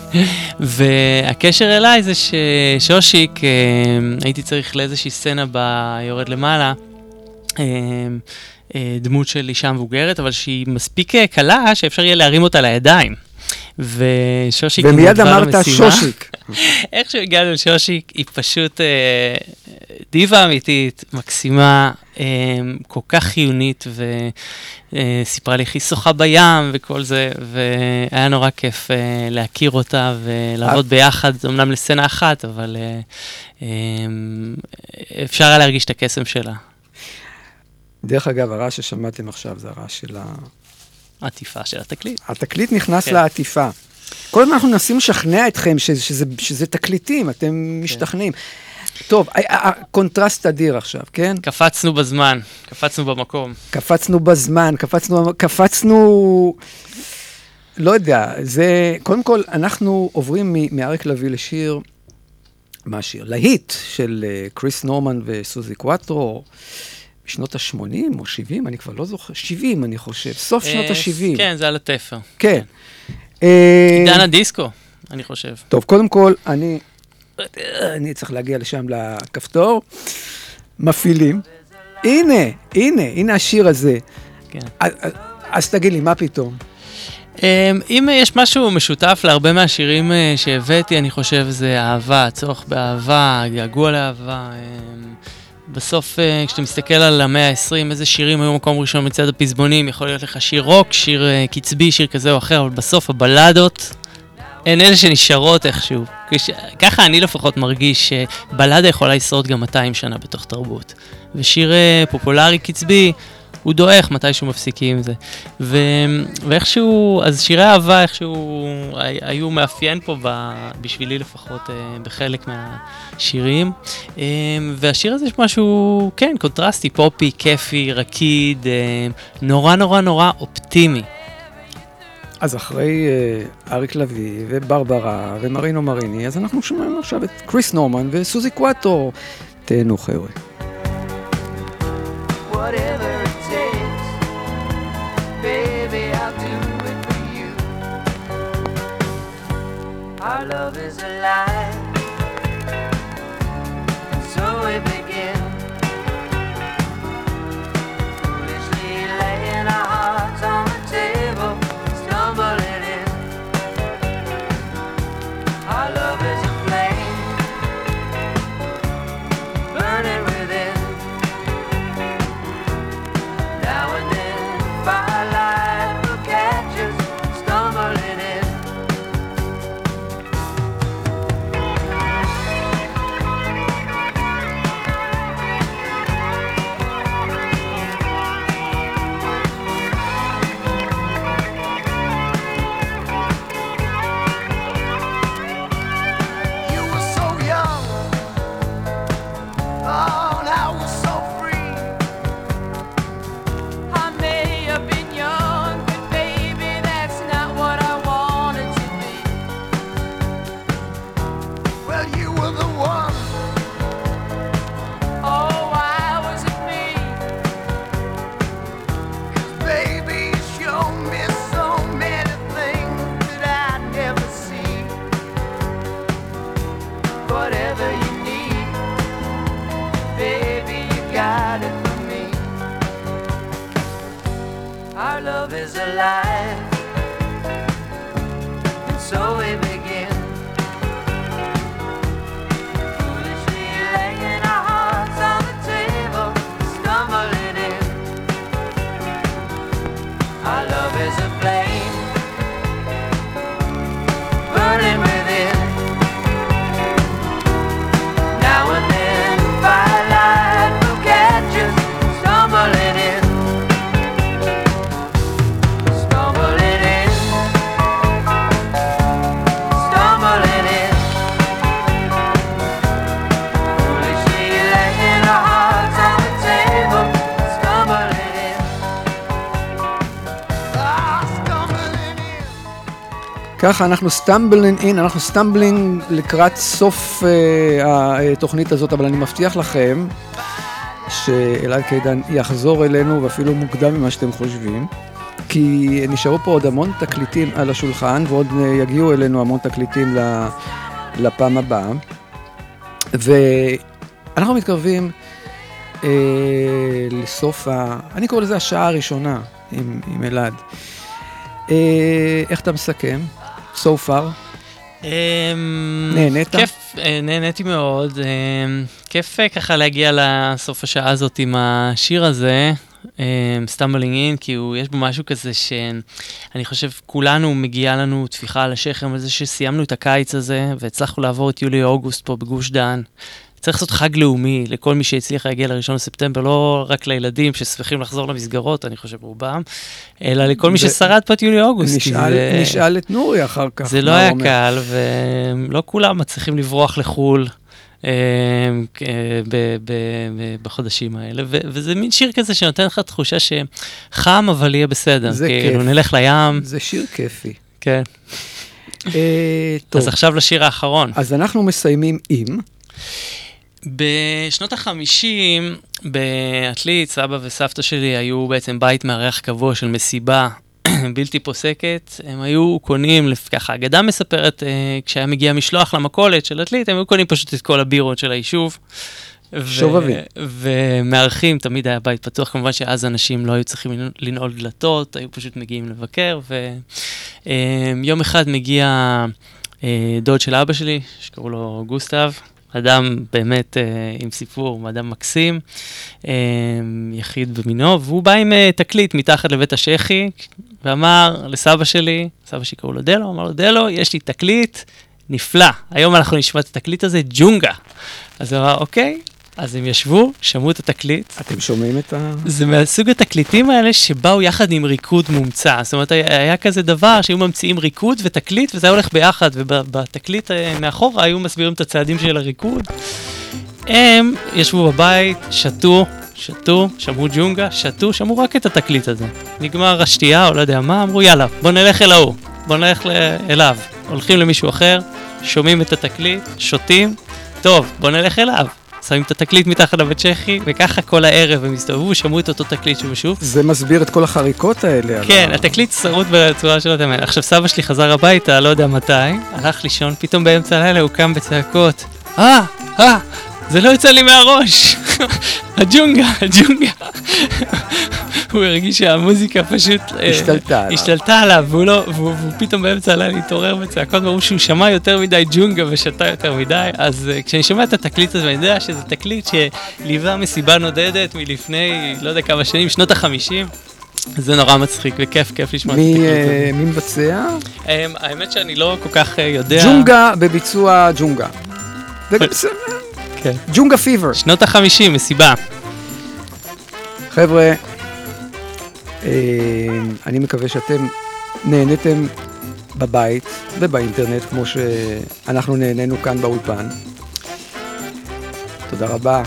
והקשר אליי זה ששושיק, הייתי צריך לאיזושהי סצנה ביורד למעלה, אה, אה, דמות של אישה מבוגרת, אבל שהיא מספיק אה, קלה שאפשר יהיה להרים אותה לידיים. ושושיק ומיד נדבה אמרת. שושיק. איכשהו הגענו לשושיק, היא פשוט אה, דיבה אמיתית, מקסימה, אה, כל כך חיונית, וסיפרה לי איך היא שוחה בים וכל זה, והיה נורא כיף אה, להכיר אותה ולעבוד ביחד, אמנם לסצנה אחת, אבל אה, אה, אפשר היה להרגיש את הקסם שלה, דרך אגב, הרעש ששמעתם עכשיו זה הרעש של ה... העטיפה של התקליט. התקליט נכנס כן. לעטיפה. כל הזמן אנחנו מנסים לשכנע אתכם שזה, שזה, שזה תקליטים, אתם כן. משתכנעים. טוב, הקונטרסט אדיר עכשיו, כן? קפצנו בזמן, קפצנו במקום. קפצנו בזמן, קפצנו, קפצנו, לא יודע, זה, קודם כל, אנחנו עוברים מאריק לביא לשיר, מה השיר? להיט של אה, קריס נורמן וסוזי קוואטרו, בשנות ה-80 או 70, אני כבר לא זוכר, 70 אני חושב, סוף שנות אה, ה-70. כן, זה על התפר. כן. אה, עידן הדיסקו, אני חושב. טוב, קודם כל, אני, אני צריך להגיע לשם לכפתור, מפעילים. הנה, הנה, הנה השיר הזה. כן. אז, אז- תגיד לי, מה פתאום? אמ, אם יש משהו משותף להרבה מהשירים אה, שהבאתי, אני חושב זה אהבה, צורך באהבה, געגוע לאהבה. בסוף, אה, כשאתה מסתכל על המאה ה-20, איזה שירים היו מקום ראשון מצד הפזמונים, יכול להיות לך שיר רוק, שיר אה, קצבי, שיר כזה או אחר, אבל בסוף הבלדות הן אלה שנשארות איכשהו. כש- ככה אני לפחות מרגיש שבלדה יכולה לשרוד גם 200 שנה בתוך תרבות. ושיר אה, פופולרי קצבי, הוא דועך מתישהו מפסיקים עם זה. ו... ואיכשהו, אז שירי אהבה איכשהו הי- היו מאפיין פה ב... בשבילי לפחות אה, בחלק מהשירים. אה, והשיר הזה יש משהו, כן, קונטרסטי, פופי, כיפי, רקיד, אה, נורא נורא נורא אופטימי. אז אחרי אה, אריק לביא וברברה ומרינו מריני, אז אנחנו שומעים עכשיו את קריס נורמן וסוזי קואטו. תהנו חבר'ה. whatever ככה אנחנו stumbling in, אנחנו stumbling לקראת סוף אה, התוכנית הזאת, אבל אני מבטיח לכם שאלעד קידן יחזור אלינו ואפילו מוקדם ממה שאתם חושבים, כי נשארו פה עוד המון תקליטים על השולחן ועוד אה, יגיעו אלינו המון תקליטים לפעם הבאה. ואנחנו מתקרבים אה, לסוף ה... אני קורא לזה השעה הראשונה עם, עם אלעד. אה, איך אתה מסכם? So far? אמ, נהנית? כיף, אה, נהניתי מאוד. אמ, כיף אה, ככה להגיע לסוף השעה הזאת עם השיר הזה, Stumblin' In, כי הוא, יש בו משהו כזה שאני חושב כולנו מגיעה לנו טפיחה על השכם על זה שסיימנו את הקיץ הזה והצלחנו לעבור את יולי-אוגוסט פה בגוש דן. צריך לעשות חג לאומי לכל מי שהצליח להגיע לראשון לספטמבר, לא רק לילדים ששמחים לחזור למסגרות, אני חושב רובם, אלא לכל מי ששרד פה את יולי-אוגוסט. נשאל, זה- נשאל את נורי אחר כך. זה לא היה אומר. קל, ולא כולם מצליחים לברוח לחו"ל. אה, בחודשים האלה, וזה מין שיר כזה שנותן לך תחושה שחם אבל יהיה בסדר. זה כאילו כיף. נלך לים, זה שיר כיפי. כן. אה, טוב, אז עכשיו לשיר האחרון. אז אנחנו מסיימים עם... בשנות החמישים, בעתלית, סבא וסבתא שלי היו בעצם בית מארח קבוע של מסיבה בלתי פוסקת. הם היו קונים, ככה, האגדה מספרת, אה, כשהיה מגיע משלוח למכולת של עתלית, הם היו קונים פשוט את כל הבירות של היישוב. שובבים. ומארחים, תמיד היה בית פתוח, כמובן שאז אנשים לא היו צריכים לנ- לנעול דלתות, היו פשוט מגיעים לבקר, ויום אחד מגיע אה, דוד של אבא שלי, שקראו לו גוסטב, אדם באמת אה, עם סיפור, אדם מקסים, אה, יחיד במינו, והוא בא עם אה, תקליט מתחת לבית השחי, ואמר לסבא שלי, סבא שלי קראו לו דלו, אמר לו, דלו, יש לי תקליט נפלא, היום אנחנו נשמע את התקליט הזה, ג'ונגה. אז הוא אמר, אוקיי, אז הם ישבו, שמעו את התקליט, אתם שומעים את ה... זה מהסוג התקליטים האלה שבאו יחד עם ריקוד מומצא. זאת אומרת, היה כזה דבר שהיו ממציאים ריקוד ותקליט, וזה היה הולך ביחד, ובתקליט אה, מאחורה היו מסבירים את הצעדים של הריקוד. הם ישבו בבית, שתו, שתו, שמעו ג'ונגה, שתו, שמעו רק את התקליט הזה. נגמר השתייה, או לא יודע מה, אמרו יאללה, בוא נלך אל ההוא, בוא נלך אליו. הולכים למישהו אחר, שומעים את התקליט, שותים, טוב, בוא נלך אליו. שמים את התקליט מתחת לבית צ'כי, וככה כל הערב הם הסתובבו, שמעו את אותו תקליט שוב ושוב. זה מסביר את כל החריקות האלה. כן, התקליט שרוט בצורה שלא תאמן. עכשיו, סבא שלי חזר הביתה, לא יודע מתי, הלך לישון, פתאום באמצע הלילה הוא קם בצעקות. אה, אה, זה לא יוצא לי מהראש. הג'ונגה, הג'ונגה. הוא הרגיש שהמוזיקה פשוט... אה, השתלטה עליו. השתלטה עליו, והוא לא, והוא, פתאום באמצע הלילה התעורר בצעקות, ברור שהוא שמע יותר מדי ג'ונגה ושתה יותר מדי, אז uh, כשאני שומע את התקליט הזה, אני יודע שזה תקליט שליווה מסיבה נודדת מלפני, לא יודע כמה שנים, שנות החמישים. זה נורא מצחיק וכיף, כיף לשמוע את התקליט אה, הזה. מי מבצע? Um, האמת שאני לא כל כך אה, יודע. ג'ונגה בביצוע ג'ונגה. זה גם בסדר. כן. ג'ונגה פיבר. שנות החמישים, מסיבה. חבר'ה, אה, אני מקווה שאתם נהניתם בבית ובאינטרנט, כמו שאנחנו נהנינו כאן באולפן. תודה רבה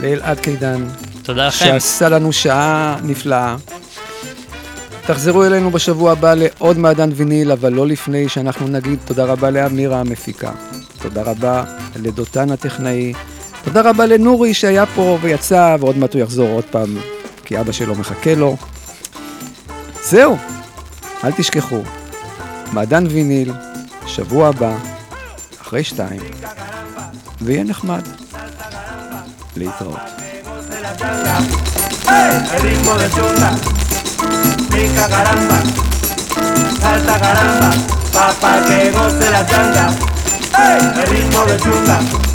לאלעד קידן, תודה לכם. שעשה לנו שעה נפלאה. תחזרו אלינו בשבוע הבא לעוד מעדן ויניל, אבל לא לפני שאנחנו נגיד תודה רבה לאמירה המפיקה. תודה רבה לדותן הטכנאי. תודה רבה לנורי שהיה פה ויצא, ועוד מעט הוא יחזור עוד פעם, כי אבא שלו מחכה לו. זהו, אל תשכחו. מעדן ויניל, שבוע הבא, אחרי שתיים, ויהיה נחמד. להתראות. Salta caramba, papá que goce la changa. ¡Ey! El ritmo de chunga.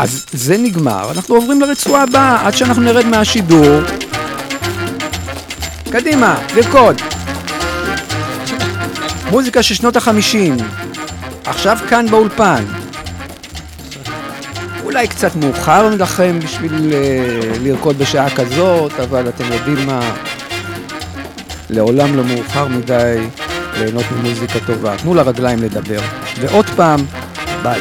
אז זה נגמר, אנחנו עוברים לרצועה הבאה, עד שאנחנו נרד מהשידור. קדימה, לרקוד. מוזיקה של שנות החמישים, עכשיו כאן באולפן. אולי קצת מאוחר לכם בשביל uh, לרקוד בשעה כזאת, אבל אתם יודעים מה, לעולם לא מאוחר מדי ליהנות ממוזיקה טובה. תנו לרגליים לדבר. ועוד פעם, ביי.